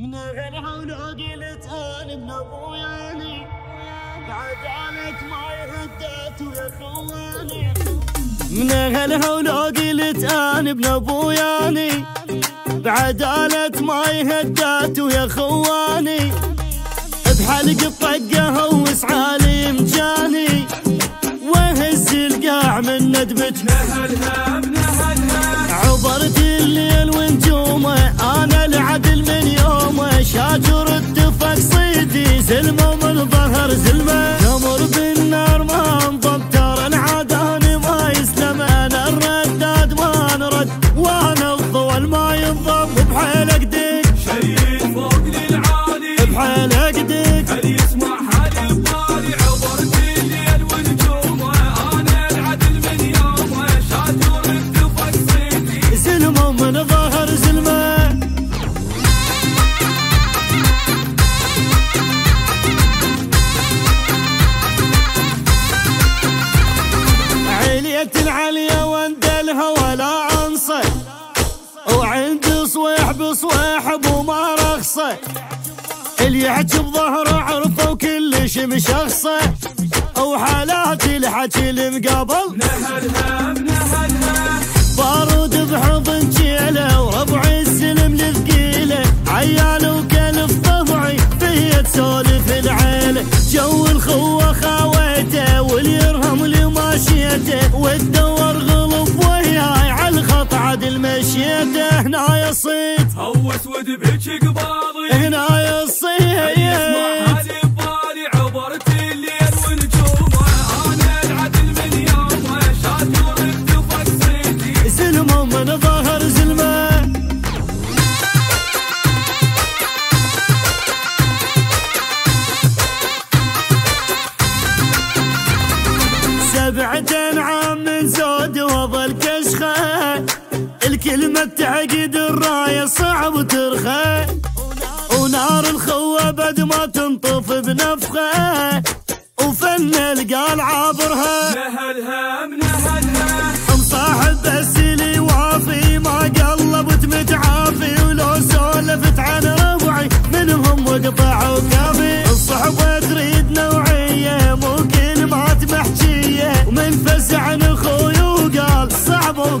من غير قلت أنا ابن ابوياني بعدالك ما يهدت ويا خواني من غير قلت أنا ابن ابوياني بعدالة ما يهدت ويا خواني بحلق الطقة هوس عالي مجاني وهز القاع من ندبت. نهلها بنهلها عبرت الليل ونجومه صويح بصويح ابو ما رخصه. اللي يحكي بظهره عرفه وكلش مشخصه. وحالات الحكي المقابل نهلها بنهلها بارود بحضن جيله وربع السلم الثقيله عيال وكلف طبعي فيا تسولف العيله. جو الخوة خاويته واليرهم اللي ماشيته والدور هوس ودبك قباضي. هنا ببالي عبرت الليل ونجومه أنا العدل من يومه شاجر اتفق صيدي زلمة من ظهر زلمة. سبعة أنعام من زود وظل كشخة. الكلمة تعقد الراية صعب ترخى. ونار الخوة بد ما تنطف بنفخة. وفن القال عابرها.